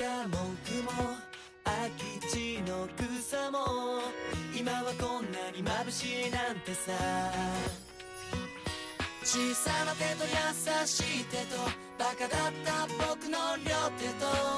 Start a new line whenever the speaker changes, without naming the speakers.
た文句も空き地の草も今はこんなに眩しいなんてさ。小さな手と優しい手とバカだった僕の両手と